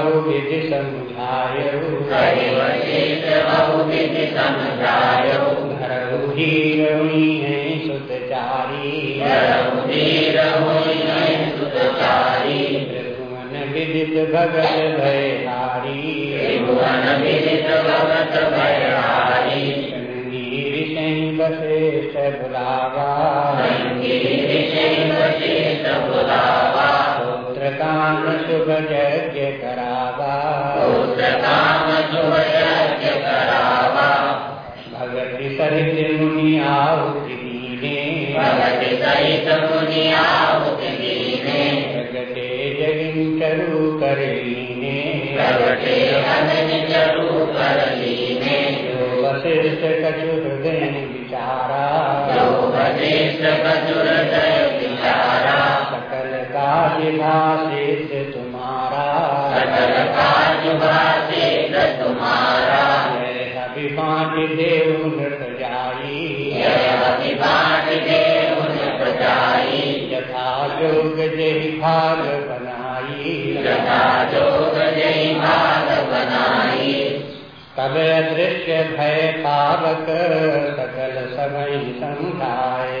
वशिष्ठ बहु विधि समझायु हरि वशिष्ठ बहु विधि समझायो धरऊ धीर भगत भयहारी भगत भयहारी नीर सही वशिष्ठ बुलावा वशिष्ठ बुलावा पुत्र काम शुभ यज्ञ करावा काम शुभ यज्ञ करावा भगति सहित मुनि आहुति दीने भगत सहित मुनि आहुति दीने जगते जगिन करु कर लीने प्रगटे अग्नि चरु कर लीने जो वशिष्ठ कछु हृदय विचारा जो वशिष्ठ विचारा सकल भाषित तुम्हारा। तुम्हारा जय अभिमान देव नृत जाई। यथा योग जय भाग बनाई यथा जोग जय भाग बनाई। तब अदृश्य भय पावक, सकल समय समझाए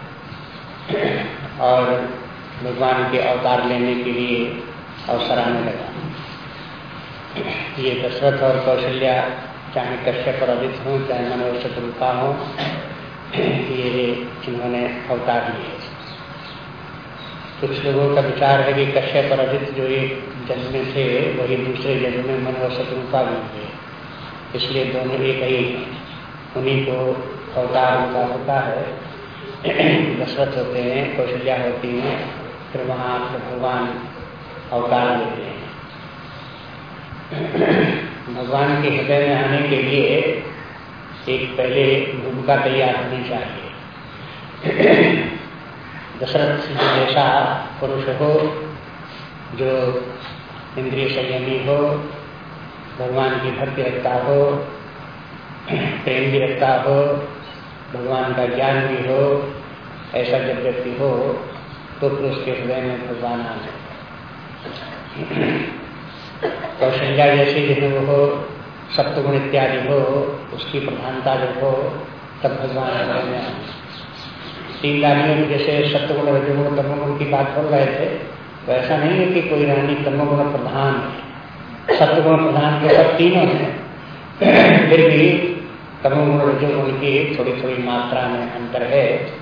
और भगवान के अवतार लेने के लिए अवसर आने लगा। ये दशरथ और कौशल्या चाहे कश्यप और अदित हों, चाहे मनोज शत्रुपा हो, ये इन्होंने अवतार लिए कुछ लोगों का विचार है कि कश्यप और अदित जो एक जन्म में थे, वही दूसरे जन्म में मन और शत्रुपा भी हुए। इसलिए दोनों एक ही उन्हीं को अवतार होता है। दशरथ होते हैं, कौशल्या होती हैं, फिर वहाँ भगवान अवतार लेते हैं। भगवान के हृदय में आने के लिए एक पहले भूमिका तैयार होनी चाहिए। दशरथ जैसा पुरुष हो, जो इंद्रिय संयमी हो, भगवान की भक्ति रखता हो, प्रेम भी रखता हो, भगवान का ज्ञान भी हो ऐसा जब व्यक्ति हो तो फिर उसके हृदय में भगवान आ जाए कौशल्या जैसी जो वो हो, सप्तगुण इत्यादि हो, उसकी प्रधानता जब हो, तब भगवान हृदय में आए तीन रानियों में जैसे सप्तगुण रजगुण तमोगुण की बात कर रहे थे तो ऐसा नहीं है कि कोई रानी तमोगुण प्रधान है। प्रधान के सब तीनों हैं। फिर भी तमोगुण रजोगुण की थोड़ी थोड़ी मात्रा में अंतर है।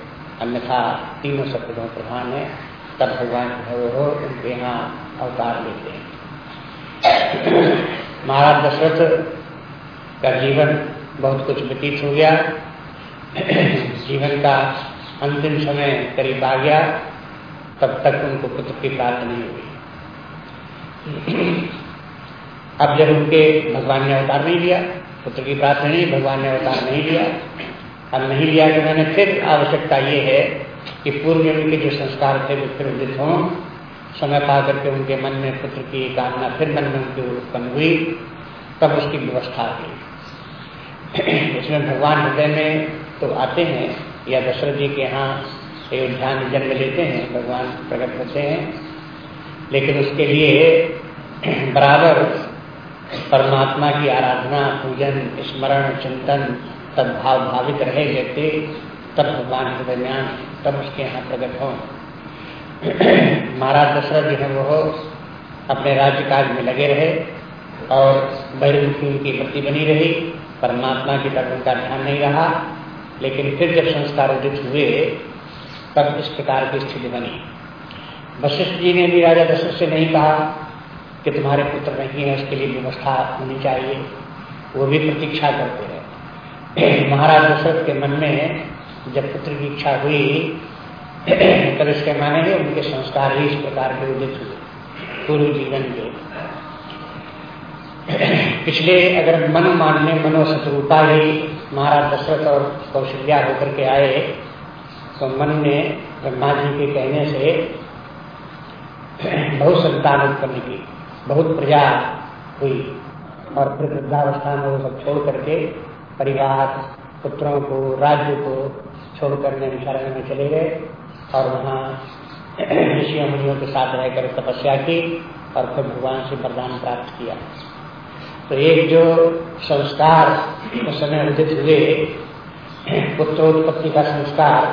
अन्यथा तीनों सप्तगुण प्रधान है, तब भगवान हो, उनके यहाँ अवतार लेते हैं। महाराज दशरथ का जीवन बहुत कुछ व्यतीत हो गया। जीवन का अंतिम समय करीब आ गया, तब तक उनको पुत्र की प्राप्त नहीं हुई। अब जब उनके भगवान ने अवतार नहीं लिया, पुत्र की प्राप्त नहीं, भगवान ने अवतार नहीं लिया अब नहीं लिया तो मैंने, फिर आवश्यकता ये है कि पूर्व जन्म के जो संस्कार थे, वो फिर उदित हों समय पा करके उनके मन में पुत्र की कामना फिर मन में उनकी उत्पन्न हुई, तब उसकी व्यवस्था हुई। इसमें भगवान हृदय में तो आते हैं, या दशरथ जी के यहाँ अयोध्या में जन्म लेते हैं, भगवान प्रकट होते हैं, लेकिन उसके लिए बराबर परमात्मा की आराधना, पूजन, स्मरण, चिंतन तदभाव भावित रहे व्यक्ति तब भगवान के में तब उसके यहाँ प्रकट हो। महाराज दशरथ जो है, वो अपने राज्य काज में लगे रहे और बहिर्मुखी उनकी वृत्ति बनी रही। परमात्मा की तरफ़ उनका ध्यान नहीं रहा, लेकिन फिर जब संस्कार उदित हुए, तब इस प्रकार की स्थिति बनी। वशिष्ठ जी ने भी राजा दशरथ से नहीं कहा कि तुम्हारे पुत्र नहीं है, उसके लिए व्यवस्था होनी चाहिए। वो भी प्रतीक्षा करते रहे। महाराज दशरथ के मन में जब पुत्र की इच्छा हुई, तब इसके माने ही, उनके संस्कार ही इस प्रकार के उदित हुए, पूर्व जीवन के। पिछले अगर मन मानने मनोशत्रुता ही महाराज दशरथ और कौशल्या होकर के आए तो मन ने ब्रह्मा जी के कहने से बहुत संतान उत्पन्न की, बहुत प्रजा हुई और फिर वृद्धावस्था में वो सब छोड़ करके परिवार पुत्रों को, राज्य को छोड़कर नैमिषारण्य में चले गए और वहाँ ऋषियों मुनियों के साथ रहकर तपस्या की और फिर भगवान से वरदान प्राप्त किया। तो एक जो संस्कार उस समय उदित हुए, पुत्रोत्पत्ति का संस्कार,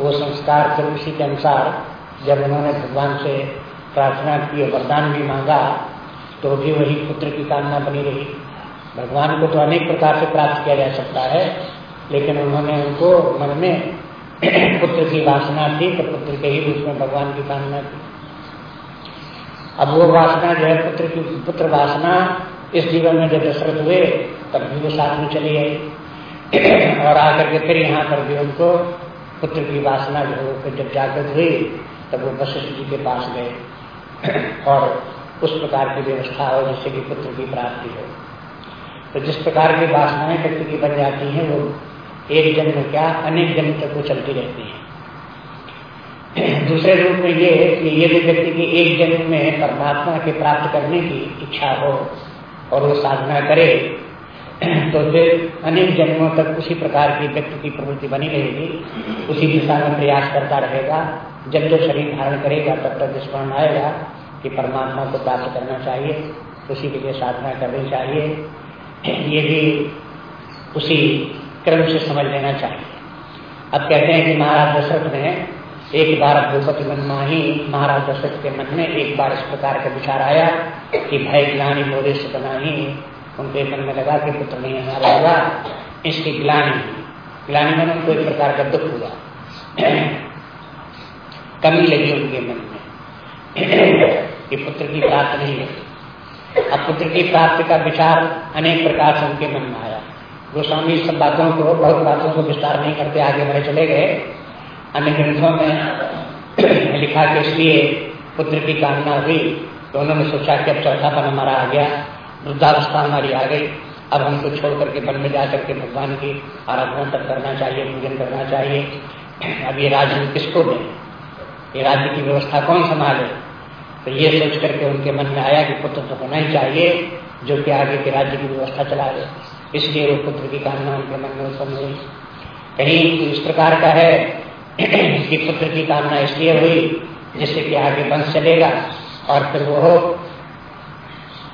वो संस्कार फिर उसी के अनुसार जब उन्होंने भगवान से प्रार्थना की और वरदान भी मांगा तो भी वही पुत्र की कामना बनी रही। भगवान को तो अनेक प्रकार से प्राप्त किया जा सकता है, लेकिन उन्होंने उनको मन में पुत्र की वासना थी तो पुत्र के ही रूप में भगवान की कामना की अब वो वासना जो है, पुत्र की, पुत्र वासना इस जीवन में जब दशरथ हुए, तब भी वो साथ में चली गई और आकर के फिर यहाँ पर भी उनको पुत्र की वासना जो है जब जागृत हुई, तब वो वशिष्ठ जी के पास गए। और उस प्रकार की व्यवस्था हो, जिससे कि पुत्र की प्राप्ति हो। तो जिस प्रकार की वासनाएँ व्यक्ति की बन जाती हैं, वो एक जन्म क्या, अनेक जन्म तक वो चलती रहती है। दूसरे रूप में ये कि यदि व्यक्ति की एक जन्म में परमात्मा के प्राप्त करने की इच्छा हो और वो साधना करे तो फिर अनेक जन्मों तक उसी प्रकार की व्यक्ति की प्रवृत्ति बनी रहेगी, उसी दिशा में प्रयास करता रहेगा, जब जब शरीर धारण करेगा, तब तक स्मरण आएगा कि परमात्मा को प्राप्त करना चाहिए, उसी के लिए साधना करनी चाहिए ये भी उसी क्रम से समझ लेना चाहिए। अब कहते हैं कि महाराज दशरथ ने एक बार भूपति मनमाही महाराज दशरथ के मन में एक बार इस प्रकार का विचार आया कि भाई ग्लानी मोरे से बनाही उनके मन में लगा कि पुत्र नहीं हमारा होगा इसकी ग्लानी ग्लानी में उनको एक प्रकार का दुख हुआ। कमी लगी उनके मन में कि पुत्र की प्राप्त नहीं है अब पुत्र की प्राप्ति का विचार अनेक प्रकार से उनके मन में आया। गोस्वामी सब बातों को, बहुत बातों को विस्तार नहीं करते, आगे बढ़े चले गए। अन्य ग्रंथों में लिखा कि इसलिए पुत्र की कामना हुई। तो उन्होंने सोचा कि अब चौथापन हमारा आ गया, वृद्धावस्था हमारी आ गई। अब हमको छोड़ करके वन में जाकर के भगवान की आराधना तक करना चाहिए, पूजन करना चाहिए। अब ये राज्य किसको दें? ये राज्य की व्यवस्था कौन संभाले? तो ये सोच करके उनके मन में आया कि पुत्र तो होना ही चाहिए, जो कि आगे के राज्य की व्यवस्था चला रहे इसलिए वो पुत्र की कामना उनके मन में उत्पन्न हुई। कहीं इस प्रकार का है कि पुत्र की कामना इसलिए हुई, जिससे कि आगे वंश चलेगा और फिर वो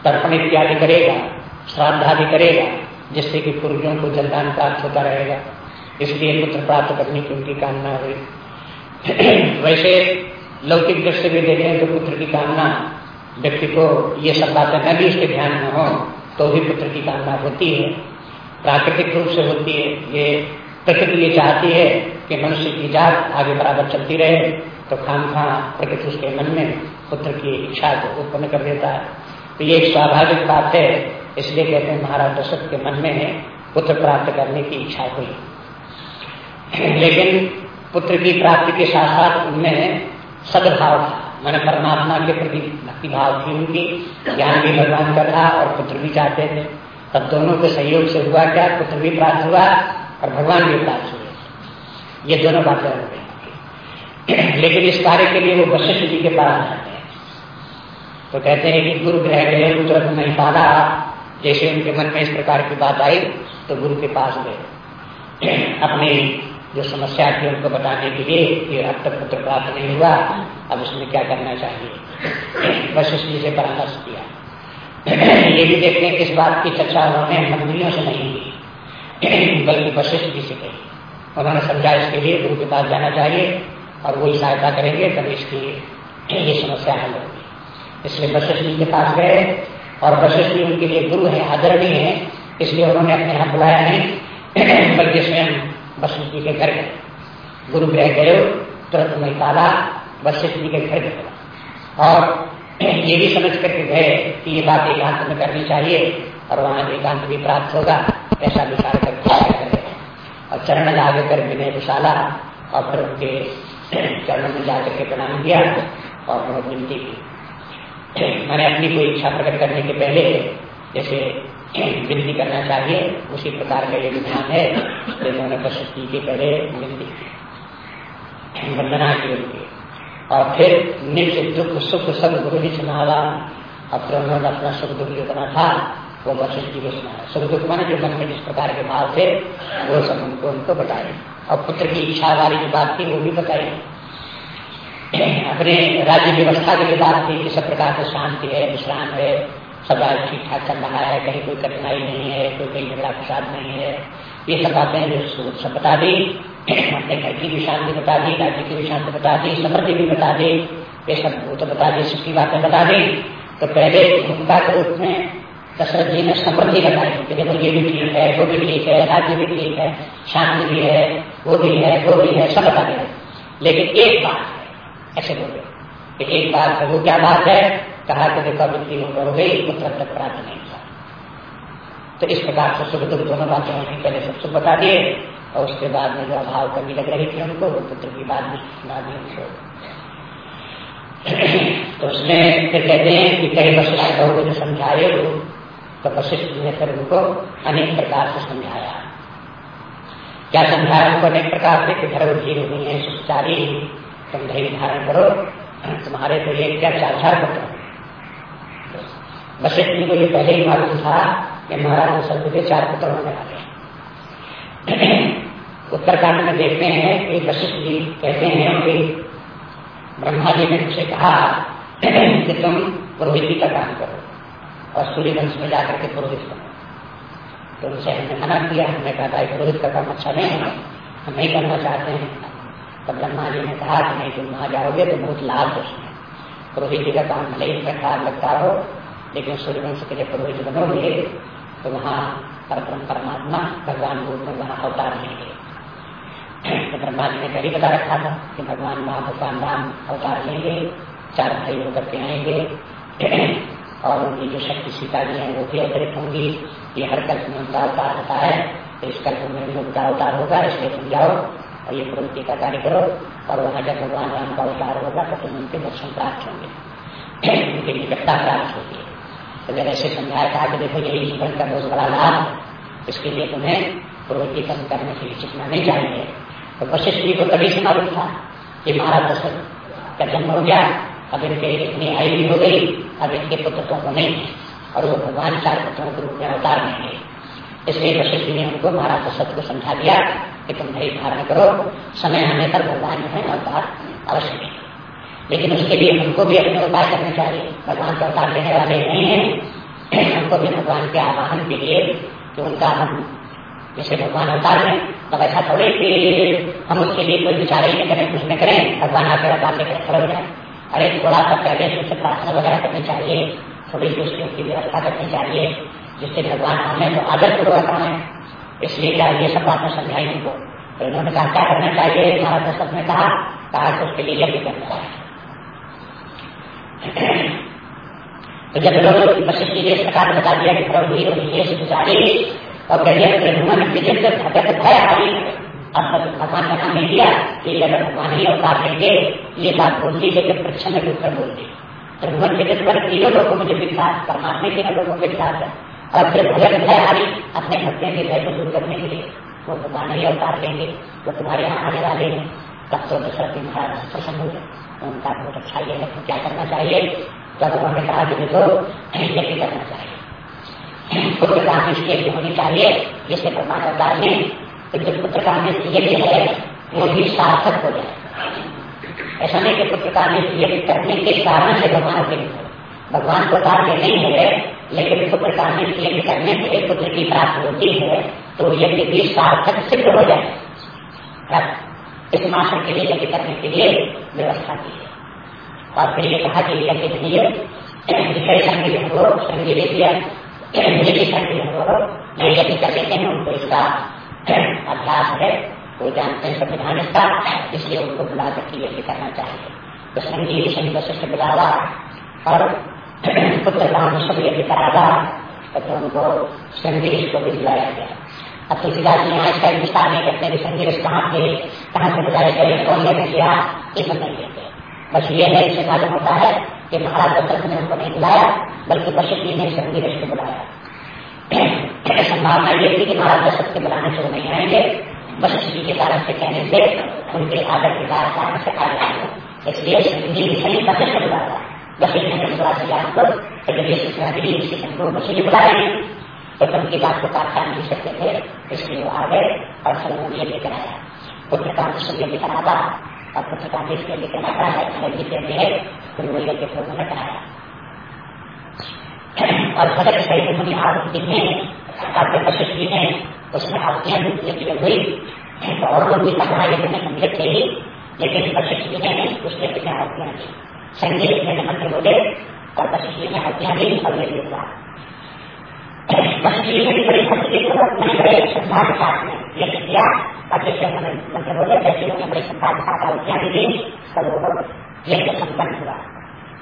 तर्पण इत्यादि करेगा श्राद्धादि करेगा, जिससे कि पूर्वियों को जलदान प्राप्त होता रहेगा। इसलिए पुत्र प्राप्त करने की उनकी कामना हुई। वैसे लौकिक दृष्टि भी देखें तो पुत्र की कामना, व्यक्ति को ये सब बातें न भी उसके ध्यान में हो तो भी पुत्र की कामना होती है। प्राकृतिक रूप से होती है। ये प्रकृति ये चाहती है कि मनुष्य की जात आगे बराबर चलती रहे तो खाम खा प्रकृति उसके मन में पुत्र की इच्छा को उत्पन्न कर देता है। तो ये एक स्वाभाविक बात है, इसलिए कहते हैं महाराज दशरथ के मन में है, पुत्र प्राप्त करने की इच्छा हुई। लेकिन पुत्र की प्राप्ति के साथ साथ उनमें सदभाव था मैंने परमात्मा के प्रति भक्ति भाव थी उनकी ज्ञान भी भगवान कर रहा और पुत्र भी चाहते थे। तब दोनों के सहयोग से हुआ क्या? पुत्र भी प्राप्त हुआ और भगवान भी उदास हुए। ये दोनों बातें हो गई। लेकिन इस कार्य के लिए वो वशिष्ठ जी के पास जाते हैं। तो कहते हैं कि गुरु ग्रह गए तुरंत नहीं पाला। जैसे उनके मन में इस प्रकार की बात आई तो गुरु के पास गए। अपनी जो समस्या थी उनको बताने के लिए कि अब तक पुत्र प्राप्त नहीं हुआ, अब उसमें क्या करना चाहिए? वशिष्ठ जी से परामर्श किया। ये भी देखते हैं इस बात की चर्चा उन्होंने मंदिरों से नहीं की, बल्कि वशिष्ठ जी से कही। उन्होंने समझा इसके लिए गुरु के पास जाना चाहिए और वही सहायता करेंगे तभी इसकी ये समस्या हल होगी। इसलिए वशिष्ठ जी के पास गए और वशिष्ठ जी उनके लिए गुरु है, आदरणीय है, इसलिए उन्होंने अपने यहाँ बुलाया नहीं, बल्कि स्वयं वशिष्ठ जी के घर गए। गुरु गृह गए तुरंत नहीं पाला वशिष्ठ जी के घर गए। और ये भी समझ करके गए कि ये बात एकांत में करनी चाहिए और वहाँ एकांत भी प्राप्त होगा, ऐसा विचार करके और चरण आगे कर विनय विशाला और फिर उनके चरणों में जाकर के प्रणाम किया और बहुत विनती की। मैंने अपनी कोई इच्छा प्रकट करने के पहले जैसे विनती करना चाहिए। उसी प्रकार का ये विधान है। तो इन्होंने प्रशस्ति के पहले की। वंदना की उनकी और फिर नित्य दुख, सुख, सब गुरु ही सुनावा। और फिर उन्होंने अपना सुख दुख जितना था, वो वशिष्ठ जी को सुनाया। सुख दुख माने जो मन में जिस प्रकार के भाव थे, वो सब उनको उनको बताए। और पुत्र की इच्छा वाली जो बात थी, वो भी बताई। अपने राज्य व्यवस्था की जो बात थी कि सब प्रकार से शांति है, विश्राम है। सब ठीक ठाक चल रहा है, कहीं कोई कठिनाई नहीं है, कोई कहीं झगड़ा फसाद नहीं है। ये सब बातें जो सब बता दी, अपने घर की भी शांति बता दी, राज्य की भी शांति बता दी, समृद्धि भी बता दी, ये सब वो तो बता दी सबकी बातें बता दी। तो पहले भूमिका के रूप में दशरथ जी ने समृद्धि बताई, कि देखो ये भी ठीक है, वो भी ठीक है, राज्य भी ठीक है, शांति भी है, वो भी है, वो भी है, सब बता दिया। लेकिन एक बात ऐसे बोले एक बात है वो क्या बात है? कहा कि देखो मृत्यु हो गई पुत्र तक प्राप्त नहीं हुआ तो इस प्रकार से सुख दुख दोनों बातें होनी पहले सब सुख बता दिए, और उसके बाद में जो अभाव कमी लग रही थी उनको, वो पुत्र की बात भी सुना दी। उनको तो उसमें फिर कहते हैं कि कई वशिष्ठ को जो समझाए वो तो वशिष्ठ ने फिर उनको अनेक प्रकार से समझाया। क्या समझाया उनको अनेक प्रकार से कि धर्म धीर हुई है सुचारी तुम धैर्य धारण करो, तुम्हारे तो ये क्या चार चार पुत्र वशिष्ठ जी को ये पहले ही मालूम था कि महाराज शब्द के चार पुत्र होने वाले उत्तरकांड में देखते हैं कि वशिष्ठ जी कहते हैं कि ब्रह्मा जी ने मुझसे कहा कि तुम पुरोहिती का काम करो और सूर्य वंश में जाकर के पुरोहित बनो। तो उनसे हमने मना किया, हमने कहा था पुरोहित का काम अच्छा नहीं है, हम नहीं करना चाहते हैं। तो ब्रह्मा जी ने कहा कि नहीं, तुम वहाँ जाओगे तो बहुत लाभ है। पुरोहित जी का काम भले ही प्रकार लगता हो लेकिन सूर्यवंश के लिए पुरोहित बनोगे तो वहाँ परम परमात्मा भगवान रूप में वहाँ अवतार लेंगे तो ब्रह्मा जी ने पहले बता रखा था कि भगवान वहाँ भगवान राम अवतार लेंगे, चार भाई होकर के आएँगे। और उनकी जो शक्ति सीता जी है, वो भी अतिरिक्त होंगी। ये हर कल्प में उनका अवतार होता है। तो इस कल्प में भी उनका अवतार होगा, इसलिए तुम जाओ और ये प्रवृत्ति का कार्य करो। और वहाँ जब भगवान राम का अवतार होगा तो तुम उनके दर्शन प्राप्त होंगे। उनकी निकटता प्राप्त होगी। तो जब ऐसे समझाया कहा कि देखो, यही जीवन का बहुत बड़ा लाभ इसके लिए तुम्हें प्रवृत्ति कम करने के लिए चिकना नहीं चाहिए। तो वशिष्ठ जी को तभी से मालूम था कि महाराज दशरथ का जन्म हो गया, अब इनके इतनी आयु हो गई, अब इनके पुत्र को नहीं, और वो भगवान चार पुत्रों के रूप में अवतार नहीं है इसलिए वशिष्ठ जी ने उनको महाराज दशरथ को समझा दिया कि तुम नहीं धारण करो, समय आने पर भगवान जो है अवतार अवश्य नहीं लेकिन उसके लिए हमको भी अपने उपाय करने चाहिए भगवान का अवतार देने वाले नहीं है। हमको भी भगवान के आवाहन के लिए कि उनका हम जैसे भगवान अवतार है तब ऐसा थोड़े कि हम उसके लिए कोई विचार ही नहीं करें, कुछ नहीं करें। भगवान आकर अवतार लेकर खड़े हो जाए। अरे, थोड़ा सा पहले से प्रार्थना वगैरह करनी चाहिए, थोड़ी दूसरी की व्यवस्था करनी चाहिए, जिससे भगवान हमें तो आदर पूर्वक है इसलिए क्या ये सब बातें समझाई उनको तो इन्होंने कहा, क्या करना चाहिए? हमारा दर्शक ने कहा कहा तो उसके लिए यज्ञ करना चाहिए। तो जब लोगों कि ही कि भगवान भगवान का दिया कि अगर भगवान ही अवतार देंगे ये बात बोल दी लेकिन प्रश्न के उत्तर बोल दी तो भगवान के पर तीनों लोगों में जो विश्वास परमात्मा के लोगों में विश्वास है और फिर भगत भय हारी अपने भक्तों के भय को दूर करने के लिए, वो भगवान नहीं अवतार देंगे वो तुम्हारे यहाँ आने वाले हैं। तब तो दशरथ महाराज प्रसन्न हुए उनका बहुत अच्छा ये है क्या करना चाहिए तब उन्होंने कहा कि देखो यज्ञ करना चाहिए पुत्र का इसलिए होनी चाहिए जिससे परमात्मा अवतार ने जो पुत्र का यज्ञ है वो भी सार्थक हो जाए ऐसा नहीं कि पुत्र का यज्ञ करने के कारण से भगवान के भगवान को कार्य नहीं है लेकिन पुत्र का यज्ञ करने से पुत्र की प्राप्त होती है तो यज्ञ भी सार्थक सिद्ध हो जाए इस मासन के लिए यज्ञ करने के लिए व्यवस्था की है। और फिर ये कहा कि यज्ञ के लिए संगीत हो संगीत हो ये यज्ञ कर हैं, उनको इसका अभ्यास है वो जानते हैं संविधान का इसलिए उनको बुला करके यज्ञ करना चाहिए। तो संगीत संगीत वशिष्ठ बुलावा और पुत्र का सब यज्ञ करावा तो उनको संगीत को भी बुलाया गया। अब तुलसीदास जी यहाँ इसका विस्तार नहीं करते हैं संदेश कहाँ थे कहाँ से बताए गए कौन लेने किया ये सब नहीं लेते बस ये है, इससे मालूम होता है कि महाराज दशरथ ने उनको नहीं बुलाया, बल्कि जी ने संदेश को बुलाया। संभावना ये थी कि महाराज दशरथ के बुलाने से नहीं आएँगे। वशिष्ठ जी के कारण से कहने से, उनके आदर के कारण से आ इसलिए वशिष्ठ बुलाया ने बुला बुला तो की बात को काट नहीं सकते थे इसलिए वो आ गए और सब ये लेकर आया पुत्र का यज्ञ लेकर आता और पुत्र का देश लेकर आता है यज्ञ के लिए फिर वो यज्ञ को उन्होंने कराया और भगत सही मुनि आहुति ने आपके वशिष्ठ जी ने उसमें आहुतियाँ भी हुई। तो और लोग भी कहा यज्ञ में सम्मिलित थे लेकिन वशिष्ठ जी ने उसके पीछे आहुतियाँ दी। संगीत में मंत्र बोले और वशिष्ठ जी ने आहुतियाँ दी, और में ये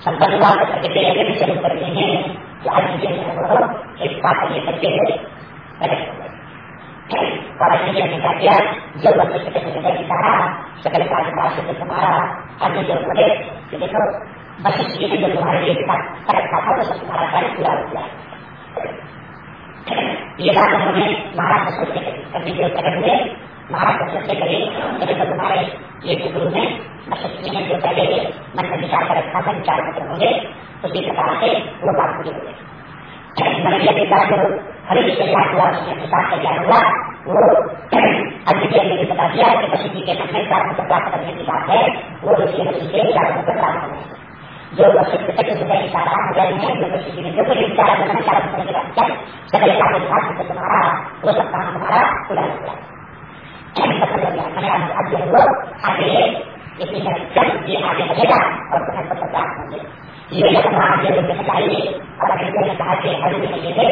संपन्न हुआ तो करके यज्ञ भी शुरू करते हैं कि आज मुझे एक बात लेकर के और अच्छे ने क्या किया जब वक्त के कहा सकल का पास से तुम्हारा अन्य जो बोले कि देखो बस जी ने जो तुम्हारे लिए रखा था तो सब तुम्हारा कार्य पूरा हो गया हमने महाराज से करने के उत्तर हुए वो बात पूरी गई मनैया के बाद जो हरि के हुआ उसने प्रसाद का हुआ वो अद्वितीय ने बता दिया कि पशु जी के अपने चार प्राप्त करने की बात है। उसके प्रत्यक्ष हृदय विचारा हृदय में जो किसी ने जो कुछ विचारा करना चारा करने के बाद सकल का विभाग से तुम्हारा वो सब काम तुम्हारा पूरा हो गया आगे वो आगे लेकिन जब ये आगे बढ़ेगा और तुम्हें पता प्राप्त होंगे ये अपना आगे जो चाहिए और अगर ने कहा कि हर दिन लेंगे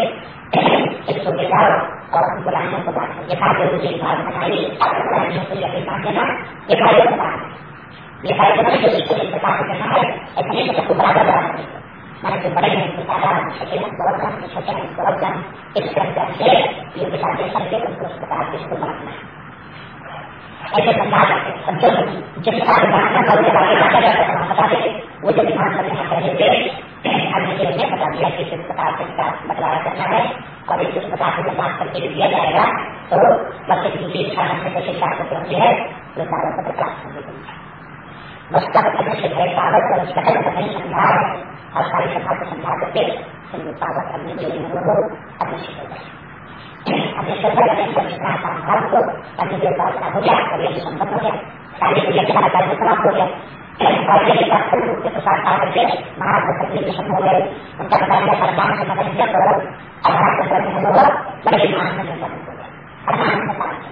इसको बिगाड़ो और उनको लाने को बात ये कार्यक्रम जो सबको बराबर बराबर बड़े हैं उनके हैं जो का बता का के दिया कि करना है। और इस प्रकार से दिया जाएगा तो बच्चे की को सारा पत्र प्राप्त होने उसका अध्यक्ष है कागज़ और उसका नहीं समझा है और सारी सभा को समझा करके संयुक्तागत करने के लिए लोग अध्यक्ष हो गए अध्यक्ष हो गए संभाल को अन्य देवता का हो गया और ये संपन्न हो गया सारी यज्ञ का कार्य समाप्त हो गया और ये रूप के प्रसाद पा करके महाराज के हो गए उनका कार्य परमान से मदद किया तो का कर्म होगा बड़े से हो गया का पालन से के है कर बात बात के होंगे परमात्मा की बात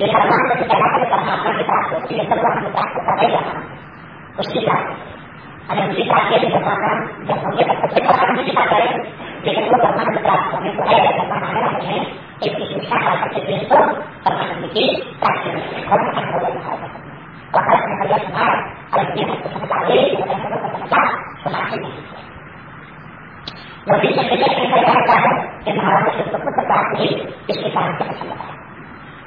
Jadi kalau orang berbicara itu karena apa kita mesti keluar kita kepada dia. Mesti ada kita dia dikatakan yang mungkin kita akan kita dari dia keluar karena kita kami saya karena ada ini itu susah kalau kita itu karena mungkin pasti kalau kita boleh tahu. Bahkan kita lihat benar kalau dia sekali kita kita semakin Lebih banyak yang saya katakan, yang harus kita ketahui, kita harus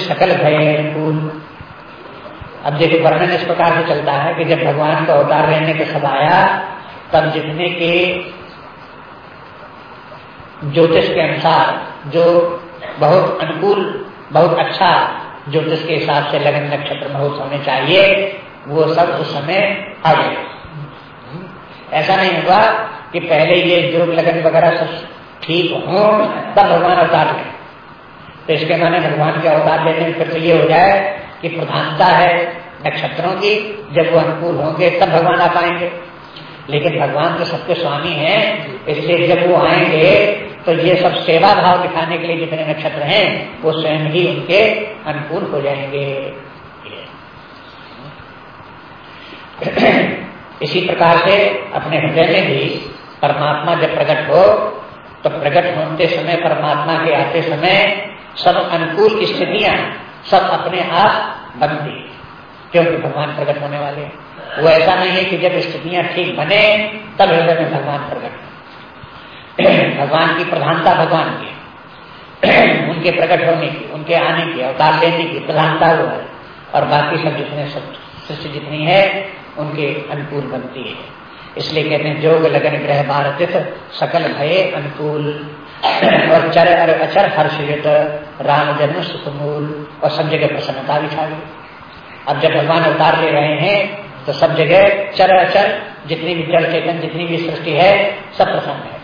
सकल भय अब देखो वर्णन इस प्रकार से चलता है कि जब भगवान का अवतार रहने का सब आया, तब जितने के ज्योतिष के अनुसार, जो बहुत अनुकूल, बहुत अच्छा ज्योतिष के हिसाब से लगन नक्षत्र बहुत होने चाहिए, वो सब उस समय आ गए। ऐसा नहीं हुआ कि पहले ये योग लगन वगैरह सब ठीक हो, तब भगवान अवतार लें। तो इसके माने भगवान के अवतार लेने में फिर तो ये हो जाए कि प्रधानता है नक्षत्रों की, जब वो अनुकूल होंगे, तब भगवान आ पाएँगे। लेकिन भगवान तो सबके स्वामी हैं, इसलिए जब वो आएँगे तो ये सब सेवा भाव दिखाने के लिए जितने नक्षत्र हैं, वो स्वयं ही उनके अनुकूल हो जाएँगे। इसी प्रकार से अपने हृदय में भी परमात्मा जब प्रकट हो तो प्रकट होते समय, परमात्मा के आते समय सब अनुकूल स्थितियाँ सब अपने आप बनती क्योंकि भगवान प्रकट होने वाले हैं। वो ऐसा नहीं है कि जब स्थितियाँ ठीक बने, तब हृदय में भगवान प्रकट भगवान की प्रधानता भगवान की उनके प्रकट होने की, उनके आने की, अवतार लेने की प्रधानता वो है। और बाकी सब जितने सब सृष्टि जितनी है, उनके अनुकूल बनती है। इसलिए कहते हैं, जोग लगन ग्रह भारत सकल भय अनुकूल। और चर और अचर हर्षित राम जन्म सुखमूल। और सब जगह प्रसन्नता भी छा अब जब भगवान अवतार ले रहे हैं तो सब जगह चर अचर, जितनी भी जल चेतन, जितनी भी सृष्टि है, सब प्रसन्न है।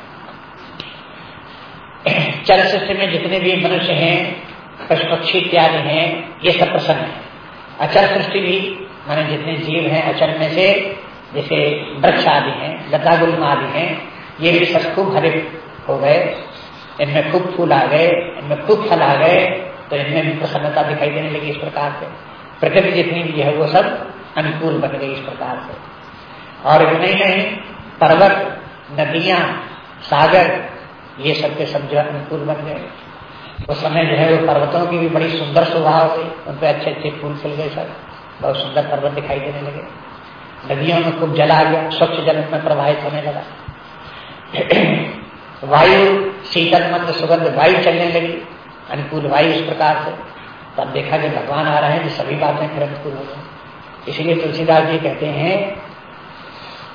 चर सृष्टि में जितने भी मनुष्य हैं पशु पक्षी इत्यादि हैं, ये सब प्रसन्न है। अचर सृष्टि भी, माने जितने जीव हैं अचर में से जैसे वृक्ष आदि हैं लता गुल्म आदि हैं, ये भी सब खूब हरे हो गए, इनमें खूब फूल आ गए, इनमें खूब फल आ गए तो इनमें भी प्रसन्नता दिखाई देने लगी इस प्रकार से। प्रकृति जितनी भी है, वो सब अनुकूल बन गई इस प्रकार से। और इतने ही नहीं, पर्वत, नदियाँ, सागर, ये सब के सब जो अनुकूल बन गए। उस समय जो है, वो पर्वतों की भी बड़ी सुंदर स्वभाव थी उन पर अच्छे अच्छे फूल खिल गए सब। बहुत सुंदर पर्वत दिखाई देने लगे। नदियों में खूब जला गया स्वच्छ जल में प्रवाहित होने लगा। वायु, शीतल मंद सुगंध, वायु चलने लगी। अनुकूल वायु इस प्रकार से। तब देखा कि भगवान आ रहे हैं जो सभी बातें फिर अनुकूल हो गई। इसलिए तुलसीदास जी कहते हैं,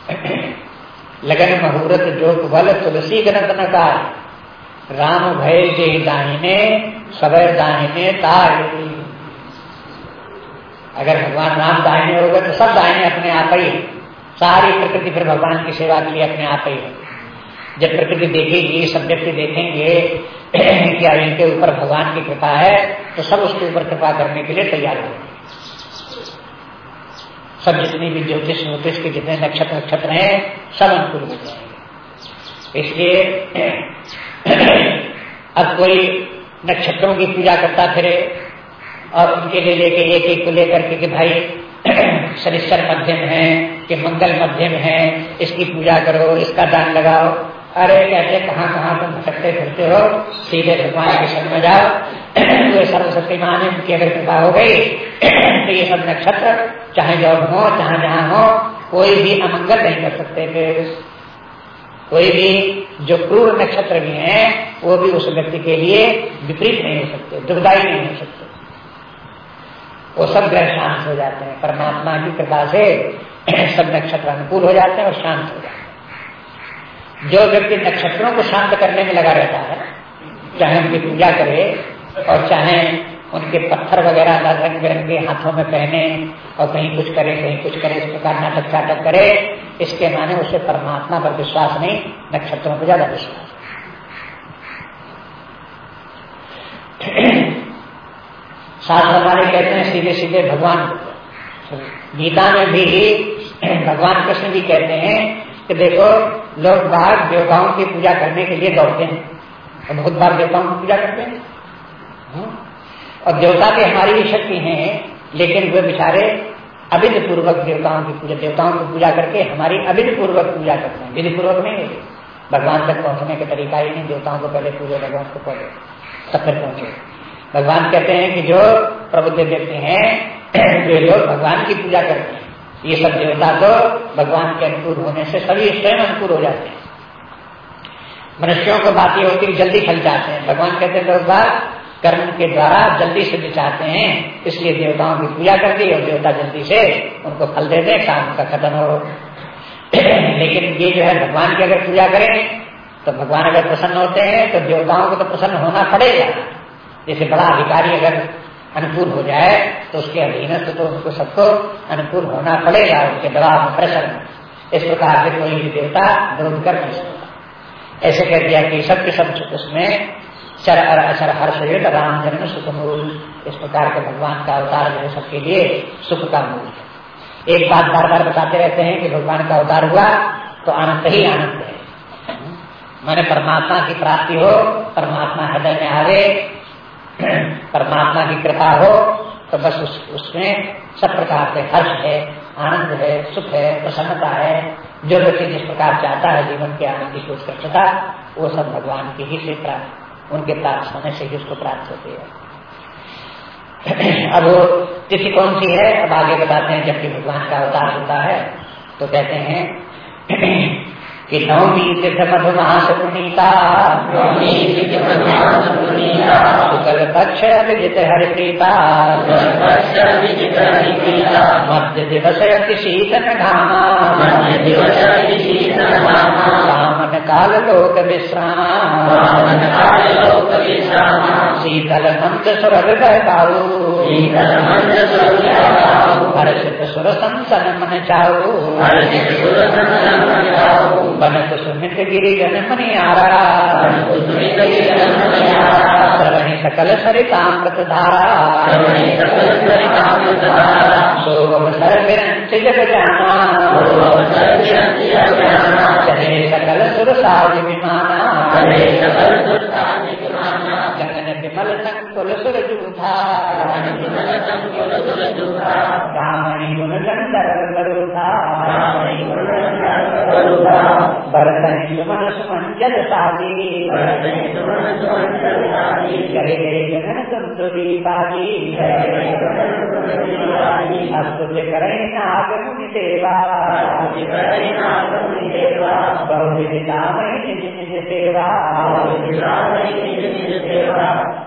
लगन मुहूर्त जोग बल तुलसी गणत न राम भय जे दाहिने सबर दाहिने तार अगर भगवान राम दाहिने हो गए तो सब दाहिने अपने आप ही सारी प्रकृति फिर भगवान की सेवा के लिए अपने आप ही है। जब प्रकृति देखेगी, सब व्यक्ति देखेंगे क्या इनके ऊपर भगवान की कृपा है तो सब उसके ऊपर कृपा करने के लिए तैयार होंगे। सब जितनी भी ज्योतिष ज्योतिष के जितने नक्षत्र नक्षत्र हैं, सब अनुकूल हो जाएँगे। इसलिए अब कोई नक्षत्रों की पूजा करता फिरे और उनके लिए लेके एक एक को लेकर के कि भाई शनिश्चर मध्यम है, कि मंगल मध्यम है, इसकी पूजा करो, इसका दान लगाओ। अरे, कहते, कहाँ कहाँ तुम भटकते फिरते हो? सीधे भगवान के शरण में जाओ। तो सरस्वती माँ ने उनकी अगर कृपा हो गई तो ये सब नक्षत्र, चाहे जो हो, चाहे जहाँ हो, कोई भी अमंगल नहीं कर सकते फिर कोई भी जो क्रूर नक्षत्र भी हैं, वो भी उस व्यक्ति के लिए विपरीत नहीं हो सकते दुर्दायी नहीं हो सकते। वो सब ग्रह शांत हो जाते हैं। परमात्मा की कृपा से सब नक्षत्र अनुकूल हो जाते हैं और शांत हो जाते हैं। जो व्यक्ति नक्षत्रों को शांत करने में लगा रहता है, चाहे उनकी पूजा करे और चाहे उनके पत्थर वगैरह रंग बिरंगे हाथों में पहने और कहीं कुछ करे, कहीं कुछ करे, इस प्रकार नाटक चाटक करे, इसके माने उसे परमात्मा पर विश्वास नहीं, नक्षत्रों पर ज़्यादा विश्वास। शास्त्र हमारे कहते हैं, सीधे सीधे भगवान गीता में भी भगवान कृष्ण भी कहते हैं कि देखो, लोग बाहर देवताओं की पूजा करने के लिए दौड़ते हैं। और बहुत बार देवताओं की पूजा करते हैं। हाँ? और देवता भी हमारी भी शक्ति है, लेकिन वे बेचारे अविध पूर्वक देवताओं की पूजा, देवताओं की पूजा करके हमारी अविध पूर्वक पूजा करते हैं। विधि पूर्वक नहीं होती भगवान तक पहुँचने का तरीका ही नहीं, देवताओं को पहले पूजे, भगवान को पहले तब तक पहुँचे। भगवान कहते हैं कि जो प्रबुद्ध व्यक्ति हैं वे लोग भगवान की पूजा करते हैं, ये सब देवता तो भगवान के अनुकूल होने से सभी स्वयं अनुकूल हो जाते हैं। मनुष्यों को बात ये होती है जल्दी फल जाते हैं। भगवान कहते हैं, लोग कर्म के द्वारा जल्दी सिद्ध चाहते हैं, इसलिए देवताओं की पूजा कर दी और देवता जल्दी से उनको फल दे दे काम का खत्म हो। लेकिन ये जो है, भगवान की अगर पूजा करें तो भगवान अगर प्रसन्न होते हैं तो देवताओं को तो प्रसन्न होना पड़ेगा। जैसे बड़ा अधिकारी अगर अनुकूल हो जाए तो उसके अधीनस्थ तो उनको सबको अनुकूल होना पड़ेगा, उनके दबाव में प्रसन्न इस प्रकार से कोई भी देवता विरोध कर नहीं सकता ऐसे कह दिया कि सबके सब उसमें चर अचर हर्ष राम जन्म सुख मूल। इस प्रकार के भगवान का अवतार जो सबके लिए सुख का मूल है। एक बात बार बार बताते रहते हैं कि भगवान का अवतार हुआ तो आनंद ही आनंद है। मैंने परमात्मा की प्राप्ति हो, परमात्मा हृदय में आवे परमात्मा की कृपा हो तो बस उस, उसमें सब प्रकार के हर्ष है आनंद है सुख है प्रसन्नता है जो व्यक्ति जिस प्रकार चाहता है जीवन के आनंद की उत्कृष्टता वो सब भगवान की ही से प्राप्त उनके प्राप्त होने से ही उसको प्राप्त होती है। अब तिथि कौन सी है? अब आगे बताते हैं जबकि भगवान का अवतार होता है तो कहते हैं कि तीर्थ मधुमास पुनीता शुक्ल विजित हरि प्रीता मध्य दिवस शीतन घामा सामन काल लोक विश्राम शीतल मंत्र सुरभ गाऊ हर्षित सुर संसन मन चाऊ बनत सुमित गिरी गिरिजन मनियारा श्रवणी सकल सरितामृत धारा। सोवसर विरंच जग जाना। चले सकल सुर साज विमाना। गगन विमल संकुल सुर जूथा रामणी गुण गंधर गरुधा भरतनी मन सुमंजल सागी करे करे संतुरी निज निज सेवा।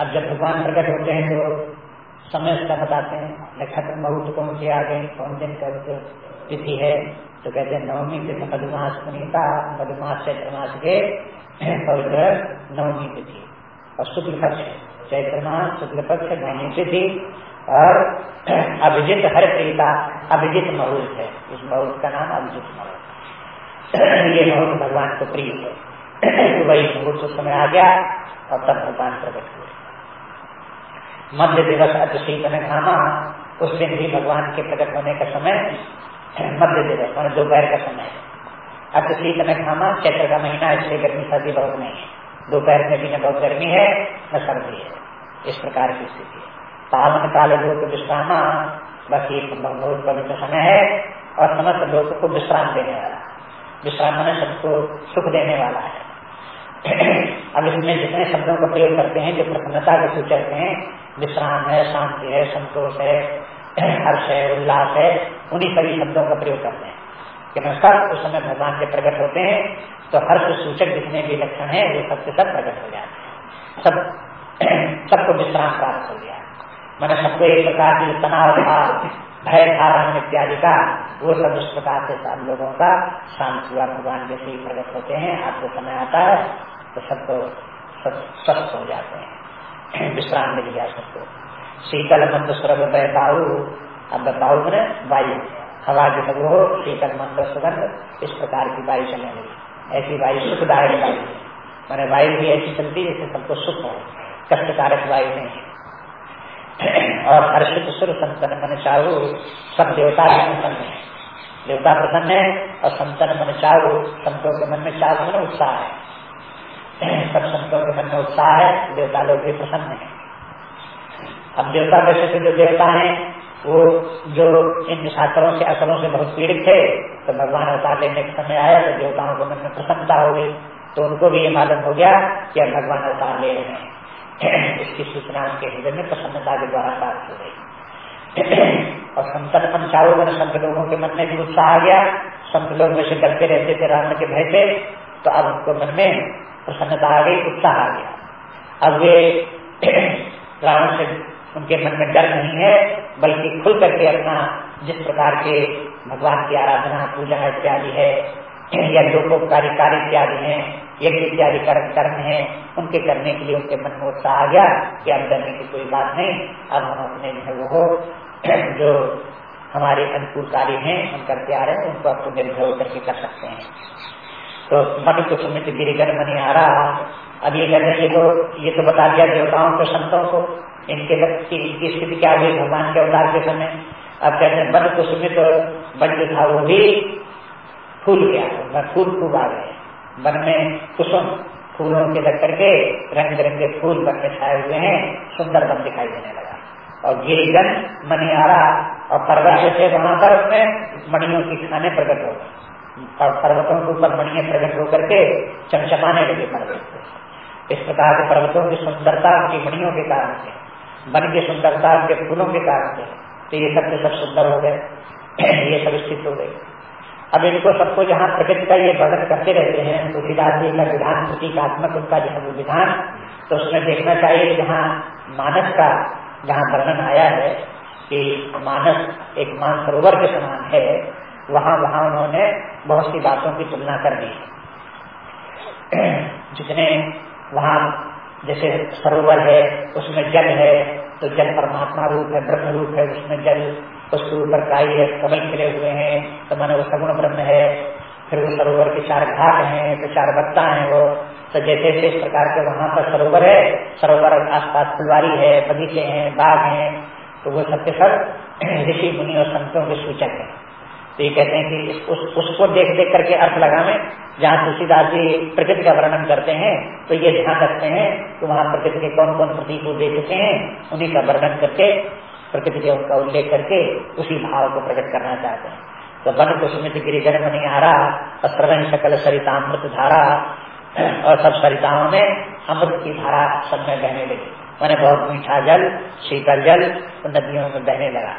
अब जब भगवान प्रकट होते हैं तो समय उसका बताते हैं। नक्षत्र बहुत कौन से आ गए कौन दिन का तिथि है तो कहते हैं, नवमी तिथि, मधुमास पुनीता, मधुमास चैत्र मास के पवित्र नवमी तिथि। और शुक्ल पक्ष चैत्र मास शुक्ल पक्ष नवमी तिथि। और अभिजित हर प्रीता, अभिजित मुहूर्त है। इस मुहूर्त का नाम अभिजित मुहूर्त ये मुहूर्त भगवान को प्रिय है। वही मुहूर्त उस समय आ गया और तब भगवान प्रकट मध्य दिवस अतिशीत में खाना उस दिन भी भगवान के प्रकट होने का समय, मध्य दिवस, मान दोपहर का समय। अतिशीत में खाना चैत्र का महीना, इसलिए गर्मी सर्दी बहुत नहीं है। दोपहर में भी न बहुत गर्मी है, न सर्दी है। इस प्रकार की स्थिति है। पावन काल लोग विश्राम, बस ये बहुत पवित्र समय है, और समस्त लोग को विश्राम देने वाला। विश्राम में सबको सुख देने वाला है। अब इसमें जितने शब्दों का प्रयोग करते हैं, जो प्रसन्नता के सूचक हैं विश्राम है, शांति है, संतोष है, हर्ष है, उल्लास है, उन्हीं सभी शब्दों का प्रयोग करते हैं। कि सब उस समय भगवान के प्रकट होते हैं तो हर्ष सूचक जितने भी लक्षण है, वो सबसे सब प्रकट हो जाते हैं। सब, सबको विश्राम प्राप्त हो गया। मैंने सबको एक प्रकार की तनाव था, भय धारण इत्यादि का, वो सब उस प्रकार से सब लोगों का शांत हुआ। भगवान जैसे ही प्रकट होते हैं, आपको समय आता है तो सबको स्वस्थ हो जाते हैं। विश्राम मिल गया सबको। शीतल मंद सुरभ बहताऊ अब बताऊ मैंने वायु। हवा जो है वो शीतल मंद सुगंध, इस प्रकार की वायु चलने लगी। ऐसी वायु सुखदायक वायु मैंने वायु भी ऐसी चलती जैसे सबको सुख हो। कष्टकारक वायु नहीं है। और हर्षित सुर संतन मन चाहू, सब देवता भी प्रसन्न है। देवता प्रसन्न है और संतन मन चाहू, संतों के मन में चाहू, मन उत्साह है। सब संतों के मन में उत्साह है, देवता लोग भी प्रसन्न है। अब देवता वैसे से जो देवता हैं, वो जो इन शास्त्रों से असरों से बहुत पीड़ित थे तो भगवान अवतार लेने का समय आया तो देवताओं को मन में प्रसन्नता हो गई। तो उनको भी ये मालूम हो गया कि अब भगवान अवतार ले रहे हैं। इसकी सूचना उनके हृदय में प्रसन्नता के द्वारा प्राप्त हो गई। और संतन मन चारों पंचावगण संत लोगों के मन में भी उत्साह आ गया। संत लोग में से डरते रहते थे, रावण के भय से। तो अब उनको मन में प्रसन्नता आ गई, उत्साह आ गया। अब वे रावण से उनके मन में डर नहीं है, बल्कि खुल करके अपना जिस प्रकार के भगवान की आराधना, पूजा इत्यादि है, या लोकोपकारी कार्य इत्यादि है, यज्ञ इत्यादि कर्म है, उनके करने के लिए उनके मन में उत्साह आ गया कि अब डरने की कोई बात नहीं। अब हम अपने वो जो हमारे अनुकूल कार्य हैं, हम करते आ रहे हैं, उनको आपको निर्भर होकर के कर सकते हैं। तो मन को सुमित गिरिगन मनी आ रहा अब ये कहते ये तो ये तो बता दिया देवताओं को संतों को। इनके इनकी स्थिति क्या हुई भगवान के अवतार के समय। अब कहते हैं बन कुसुमित तो बन जो था वो भी फूल गया फूल खूब आ गए। वन में कुसुम फूलों के लग करके रंग बिरंगे फूल बन में छाए हुए हैं, सुंदर बन दिखाई देने लगा। और गिरिजन मनियारा और पर्वत थे वहाँ पर उसमें मणियों की खाने प्रकट हो और पर्वतों के ऊपर मणिया प्रकट होकर के चमचमाने लगे पर्वत इस प्रकार के पर्वतों की सुंदरता उनकी मणियों के कारण से, वन की सुंदरता के फूलों के कारण से तो ये सब सब सुंदर हो गए, ये सब स्थित हो गई अब इनको सबको जहाँ प्रकृति का ये वर्णन करते रहते हैं तुलसीदास जी का विधान, प्रतीकात्मक उनका जो है वो विधान तो उसमें देखना चाहिए जहाँ मानस का जहाँ वर्णन आया है कि मानस एक मान सरोवर के समान है वहाँ वहाँ उन्होंने बहुत सी बातों की तुलना कर दी जितने वहाँ, जैसे सरोवर है, उसमें जल है तो जल परमात्मा रूप है, ब्रह्म रूप है, उसमें जल, उसके ऊपर काई है, कमल खिले हुए हैं तो माने वो सगुण ब्रह्म है। फिर वो सरोवर के चार घाट हैं तो चार बत्ता हैं वो। तो जैसे जैसे इस प्रकार के वहाँ पर सरोवर है, सरोवर आसपास फुलवारी है, बगीचे हैं, बाग हैं तो वो सबके सब ऋषि, मुनि और संतों के सूचक है। तो ये कहते हैं कि उस, उसको देख देख करके अर्थ लगावे जहाँ तुलसीदास जी प्रकृति का वर्णन करते हैं तो ये ध्यान रखते हैं कि वहाँ प्रकृति के कौन कौन प्रतीक वो दे चुके हैं उन्हीं का वर्णन करके प्रकृति के उनका उल्लेख करके उसी भाव को प्रकट करना चाहते हैं। तो वन को सुमित गिरिजन बनी हारा और श्रवण सकल सरितामृत धारा और सब सरिताओं में अमृत की धारा सब में बहने लगी। मैंने बहुत मीठा जल शीतल जल नदियों में बहने लगा।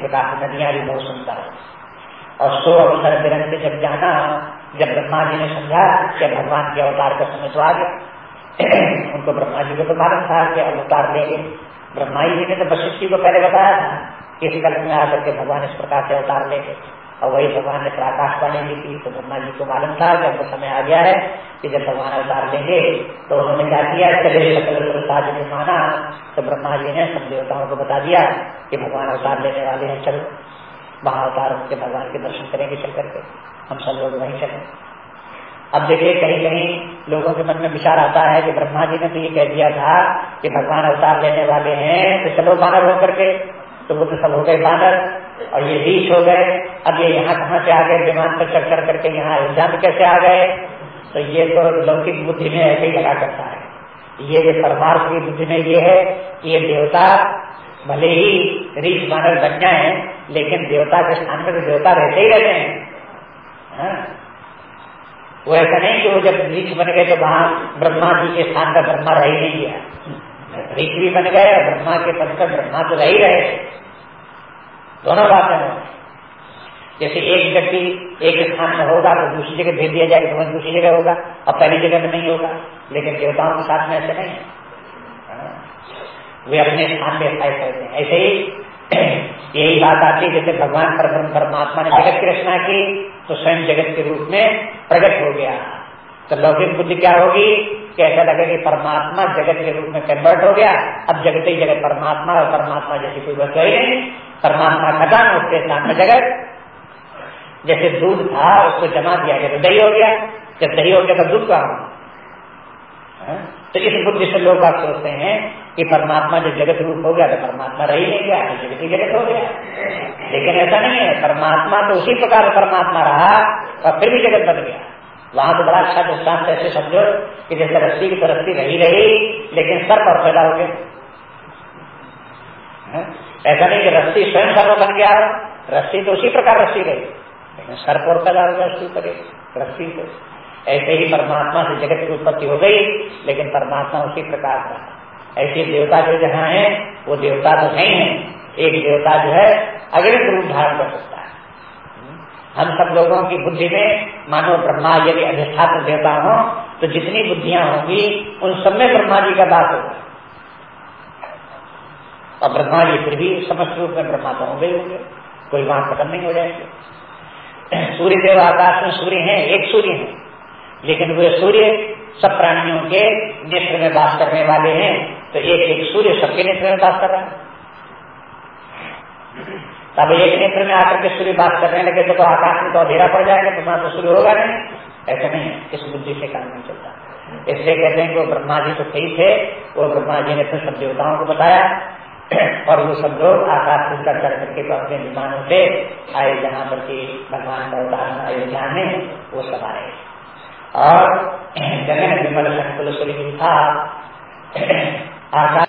प्रकाश नदियाँ भी बहुत सुंदर और सो अवसर बिरंग जब जाना, जब ब्रह्मा जी ने समझा कि भगवान के अवतार का समय तो आ गया, उनको ब्रह्मा जी को तो मालूम था कि अवतार लेंगे ब्रह्मा जी ने तो वशिष्ठ जी को पहले बताया था इस कल्प में आकर के भगवान इस प्रकार से अवतार लेंगे और वही भगवान ने आकाशवाणी दी थी तो ब्रह्मा जी को मालूम था कि अब समय आ गया है कि जब भगवान अवतार लेंगे तो उन्होंने क्या किया? प्रसाद ने माना तो ब्रह्मा जी ने सब देवताओं को बता दिया कि भगवान अवतार लेने वाले हैं, चलो। महाअवतार उनके भगवान के दर्शन करेंगे, चल करके। हम सब लोग वहीं चले। अब देखिए, कहीं कहीं लोगों के मन में विचार आता है कि ब्रह्मा जी ने तो ये कह दिया था कि भगवान अवतार लेने वाले हैं तो चलो बानर होकर के। तो वो तो सब हो गए बानर, और ये रीछ हो गए। अब ये यहाँ कहाँ से आ गए? विमान पर चढ़ करके यहाँ अयोध्या में कैसे आ गए? तो ये तो लौकिक बुद्धि में ऐसे ही लगा करता है। ये जो परमार्थ की बुद्धि में ये है कि ये देवता भले ही रीछ बानर बन जाए, लेकिन देवता के स्थान में तो देवता रहते ही रहते हैं। हाँ? वो ऐसा नहीं कि वो जब रीछ बन गए तो वहाँ ब्रह्मा जी के स्थान पर ब्रह्मा रह ही नहीं गया। रीछ भी बन गए ब्रह्मा के पद पर ब्रह्मा तो रह ही रहे। दोनों बातें जैसे एक व्यक्ति एक स्थान में होगा तो दूसरी जगह भेज दिया जाएगा तो दूसरी जगह होगा। और पहली जगह में नहीं होगा, लेकिन देवताओं के साथ में ऐसे नहीं। हाँ? वे अपने स्थान में स्थायी करते हैं। ऐसे ही यही बात आती है, जैसे भगवान पर परमात्मा ने जगत की रचना की तो स्वयं जगत के रूप में प्रकट हो गया। तो लौकिक बुद्धि क्या होगी कि ऐसा लगे कि परमात्मा जगत के रूप में कन्वर्ट हो गया। अब जगत ही जगत, परमात्मा और परमात्मा जैसी कोई वस्तु ही नहीं। परमात्मा खत्म उसके सामने जगत जैसे दूध था, उसको जमा दिया गया तो दही हो गया। जब दही हो गया तो दूध का हाँ? तो इस बुद्धि से लोग आप सोचते हैं कि परमात्मा जब जगत रूप हो गया तो परमात्मा रही नहीं गया तो जगत ही जगत हो गया। लेकिन ऐसा नहीं है। परमात्मा तो उसी प्रकार परमात्मा रहा और फिर भी जगत बन गया। वहाँ तो बड़ा अच्छा दृष्टांत ऐसे समझो कि जैसे रस्सी की तो रस्सी रही रही, लेकिन सर पर पैदा हो गया ऐसा नहीं कि रस्सी स्वयं सर्व बन गया। रस्सी तो उसी प्रकार रस्सी रही। लेकिन सर्प और पैदा होगा रस्सी पर रस्सी से ऐसे ही परमात्मा से जगत की उत्पत्ति हो गई, लेकिन परमात्मा उसी प्रकार का ऐसे देवता जो जहाँ है, वो देवता तो नहीं है। एक देवता जो है अग्रिम रूप धारण कर सकता है। हम सब लोगों की बुद्धि में, मानो ब्रह्मा यदि अधिष्ठात्र देवता हो तो जितनी बुद्धियाँ होंगी, उन सब में ब्रह्मा जी का बात होगा। और ब्रह्मा जी फिर भी समस्त रूप में ब्रह्मा तो होंगे होंगे। कोई वहाँ खत्म नहीं हो जाएँगे। सूर्य देव आकाश में सूर्य हैं एक सूर्य है। लेकिन वे सूर्य सब प्राणियों के नेत्र में बात करने वाले हैं तो एक एक सूर्य सबके नेत्र में बात कर रहा है। तब एक नेत्र में आकर के सूर्य बात करने लगे तो, तो आकाश में तो अंधेरा पड़ जाएगा तो वहाँ तो सूर्य होगा नहीं। ऐसा नहीं इस बुद्धि से काम नहीं चलता। इसलिए कहते हैं कि वो ब्रह्मा जी तो सही थे वो ब्रह्मा जी ने फिर सब देवताओं को बताया। और वो सब लोग आकाश से चढ़ करके तो अपने विमानों से आए, जहाँ पर की भगवान का उदाहरण अयोध्या में वो सब आए। और जगह विमल शंकुल था। आकाश